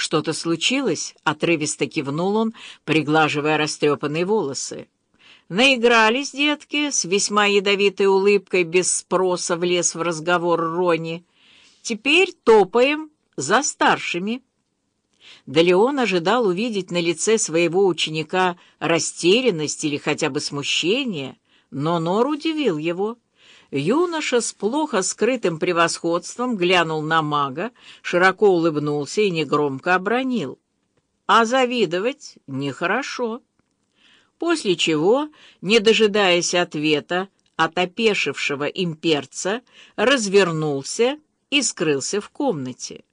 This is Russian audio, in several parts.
«Что-то случилось?» — отрывисто кивнул он, приглаживая растрепанные волосы. «Наигрались, детки?» — с весьма ядовитой улыбкой без спроса влез в разговор Рони. «Теперь топаем за старшими». Да Леон ожидал увидеть на лице своего ученика растерянность или хотя бы смущение, но Нор удивил его. Юноша с плохо скрытым превосходством глянул на мага, широко улыбнулся и негромко обронил. А завидовать нехорошо. После чего, не дожидаясь ответа от опешившего имперца, развернулся и скрылся в комнате.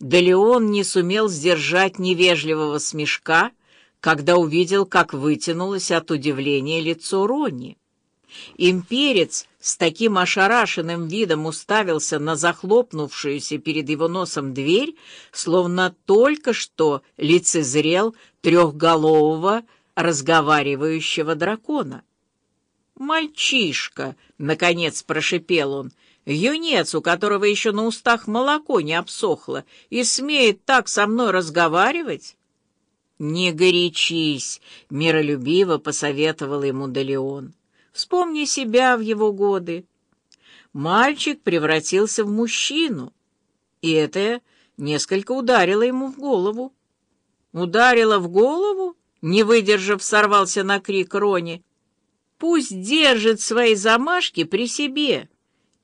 Да Леон не сумел сдержать невежливого смешка, когда увидел, как вытянулось от удивления лицо Ронни. Имперец с таким ошарашенным видом уставился на захлопнувшуюся перед его носом дверь, словно только что лицезрел трехголового разговаривающего дракона. «Мальчишка!» — наконец прошипел он. «Юнец, у которого еще на устах молоко не обсохло, и смеет так со мной разговаривать?» «Не горячись!» — миролюбиво посоветовал ему Далеон. Вспомни себя в его годы. Мальчик превратился в мужчину, и это несколько ударило ему в голову. Ударило в голову? Не выдержав, сорвался на крик Рони. Пусть держит свои замашки при себе.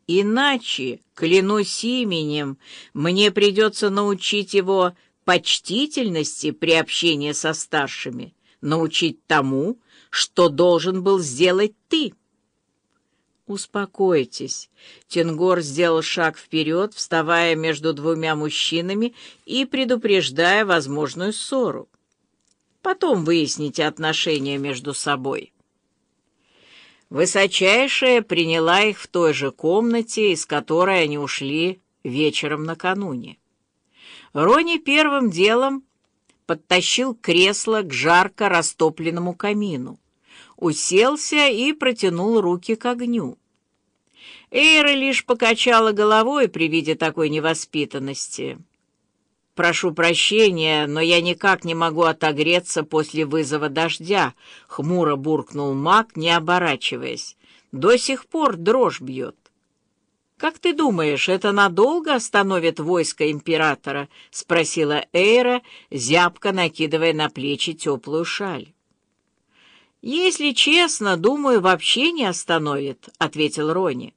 Иначе, клянусь именем, мне придется научить его почтительности при общении со старшими, научить тому, что должен был сделать ты. «Успокойтесь». Тенгор сделал шаг вперед, вставая между двумя мужчинами и предупреждая возможную ссору. Потом выясните отношения между собой. Высочайшая приняла их в той же комнате, из которой они ушли вечером накануне. Рони первым делом подтащил кресло к жарко растопленному камину уселся и протянул руки к огню. Эйра лишь покачала головой при виде такой невоспитанности. «Прошу прощения, но я никак не могу отогреться после вызова дождя», — хмуро буркнул маг, не оборачиваясь. «До сих пор дрожь бьет». «Как ты думаешь, это надолго остановит войско императора?» — спросила Эйра, зябко накидывая на плечи теплую шаль. «Если честно, думаю, вообще не остановит», — ответил Рони.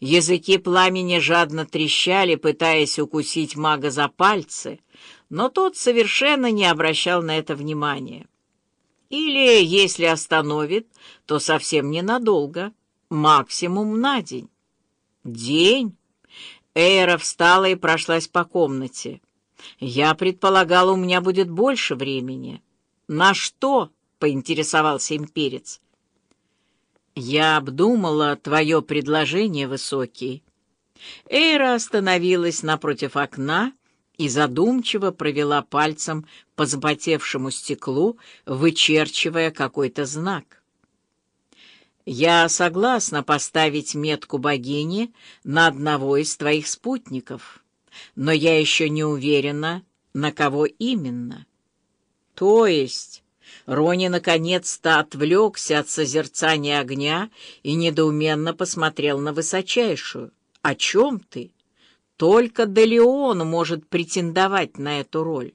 Языки пламени жадно трещали, пытаясь укусить мага за пальцы, но тот совершенно не обращал на это внимания. Или, если остановит, то совсем ненадолго, максимум на день. День? Эйра встала и прошлась по комнате. Я предполагала, у меня будет больше времени. На что? — поинтересовался имперец. «Я обдумала твое предложение, Высокий». Эйра остановилась напротив окна и задумчиво провела пальцем по запотевшему стеклу, вычерчивая какой-то знак. «Я согласна поставить метку богини на одного из твоих спутников, но я еще не уверена, на кого именно». «То есть...» Рони наконец-то отвлекся от созерцания огня и недоуменно посмотрел на высочайшую. «О чем ты? Только Делеон может претендовать на эту роль».